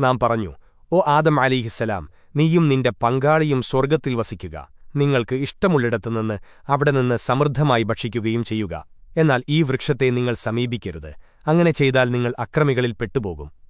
നാം പറഞ്ഞു ഓ ആദം അലിഹിസലാം നീയും നിന്റെ പങ്കാളിയും സ്വർഗത്തിൽ വസിക്കുക. നിങ്ങൾക്ക് ഇഷ്ടമുള്ളിടത്തുനിന്ന് അവിടെ നിന്ന് സമൃദ്ധമായി ഭക്ഷിക്കുകയും ചെയ്യുക. എന്നാൽ ഈ വൃക്ഷത്തെ നിങ്ങൾ സമീപിക്കരുത്. അങ്ങനെ ചെയ്താൽ നിങ്ങൾ അക്രമികളിൽ പെട്ടുപോകും.